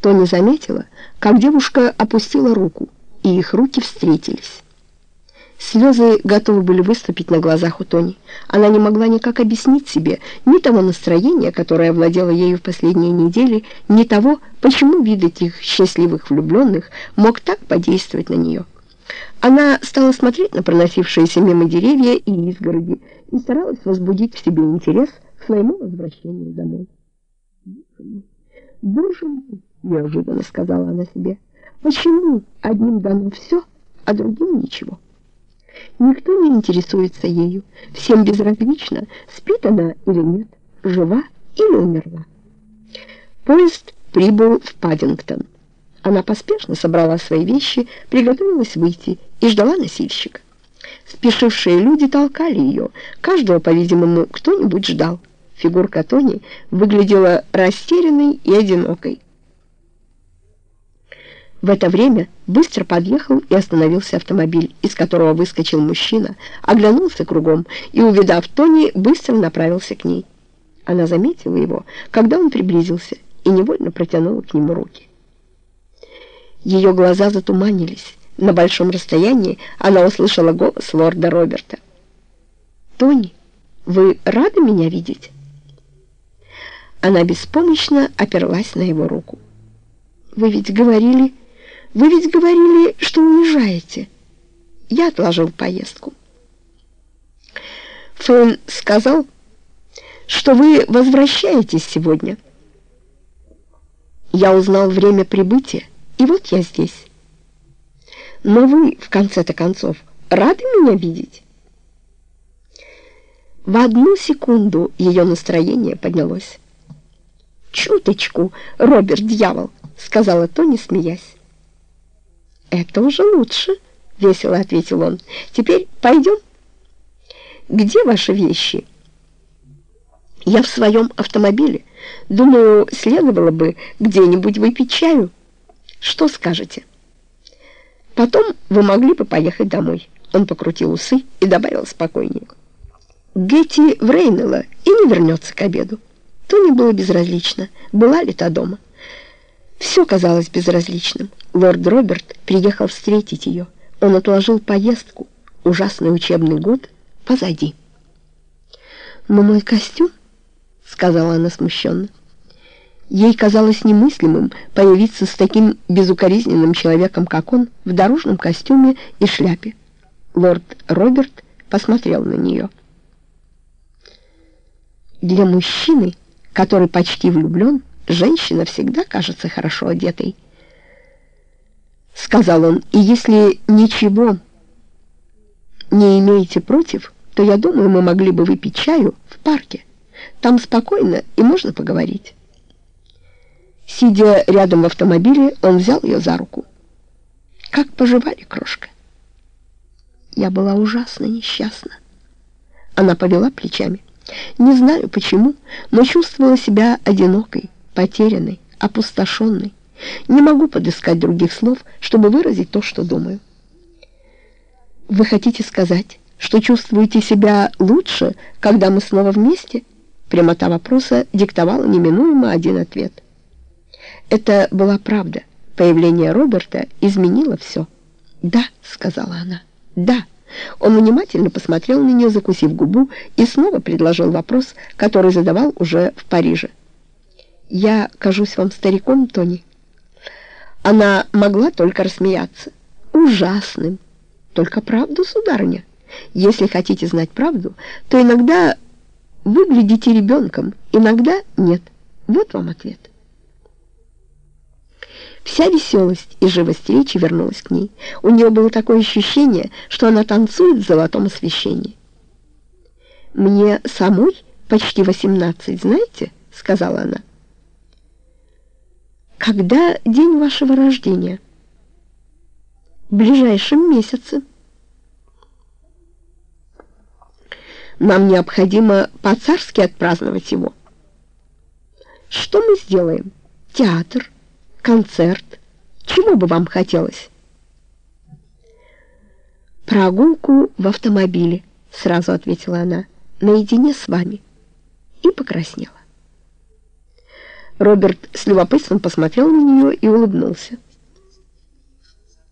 Тони заметила, как девушка опустила руку, и их руки встретились. Слезы готовы были выступить на глазах у Тони. Она не могла никак объяснить себе ни того настроения, которое овладело ею в последние недели, ни того, почему вид этих счастливых влюбленных мог так подействовать на нее. Она стала смотреть на проносившиеся мимо деревья и изгороди и старалась возбудить в себе интерес к своему возвращению домой. «Боже мой!» — неожиданно сказала она себе. «Почему одним дано все, а другим ничего?» Никто не интересуется ею, всем безразлично, спит она или нет, жива или умерла. Поезд прибыл в Паддингтон. Она поспешно собрала свои вещи, приготовилась выйти и ждала носильщика. Спешившие люди толкали ее, каждого, по-видимому, кто-нибудь ждал. Фигурка Тони выглядела растерянной и одинокой. В это время быстро подъехал и остановился автомобиль, из которого выскочил мужчина, оглянулся кругом и, увидав Тони, быстро направился к ней. Она заметила его, когда он приблизился, и невольно протянула к нему руки. Ее глаза затуманились. На большом расстоянии она услышала голос лорда Роберта. «Тони, вы рады меня видеть?» Она беспомощно оперлась на его руку. «Вы ведь говорили...» Вы ведь говорили, что уезжаете. Я отложил поездку. Фэн сказал, что вы возвращаетесь сегодня. Я узнал время прибытия, и вот я здесь. Но вы, в конце-то концов, рады меня видеть? В одну секунду ее настроение поднялось. «Чуточку, Роберт, дьявол!» — сказала Тони, смеясь. «Это уже лучше», — весело ответил он. «Теперь пойдем». «Где ваши вещи?» «Я в своем автомобиле. Думаю, следовало бы где-нибудь выпить чаю. Что скажете?» «Потом вы могли бы поехать домой». Он покрутил усы и добавил спокойнее. «Гетти в Рейнелла и не вернется к обеду». Тони было безразлично, была ли та дома. Все казалось безразличным. Лорд Роберт приехал встретить ее. Он отложил поездку. Ужасный учебный год позади. «Но мой костюм?» — сказала она смущенно. Ей казалось немыслимым появиться с таким безукоризненным человеком, как он, в дорожном костюме и шляпе. Лорд Роберт посмотрел на нее. Для мужчины, который почти влюблен, женщина всегда кажется хорошо одетой. Сказал он, и если ничего не имеете против, то я думаю, мы могли бы выпить чаю в парке. Там спокойно и можно поговорить. Сидя рядом в автомобиле, он взял ее за руку. «Как поживали, крошка?» Я была ужасно несчастна. Она повела плечами. Не знаю почему, но чувствовала себя одинокой потерянной, опустошенной. Не могу подыскать других слов, чтобы выразить то, что думаю. Вы хотите сказать, что чувствуете себя лучше, когда мы снова вместе? Прямота вопроса диктовала неминуемо один ответ. Это была правда. Появление Роберта изменило все. «Да», — сказала она, — «да». Он внимательно посмотрел на нее, закусив губу, и снова предложил вопрос, который задавал уже в Париже. «Я кажусь вам стариком, Тони?» Она могла только рассмеяться. «Ужасным! Только правду, сударыня. Если хотите знать правду, то иногда выглядите ребенком, иногда нет. Вот вам ответ». Вся веселость и живость речи вернулась к ней. У нее было такое ощущение, что она танцует в золотом освещении. «Мне самой почти восемнадцать, знаете?» — сказала она. Когда день вашего рождения? В ближайшем месяце. Нам необходимо по-царски отпраздновать его. Что мы сделаем? Театр, концерт. Чего бы вам хотелось? Прогулку в автомобиле, сразу ответила она, наедине с вами. И покраснела. Роберт с любопытством посмотрел на нее и улыбнулся.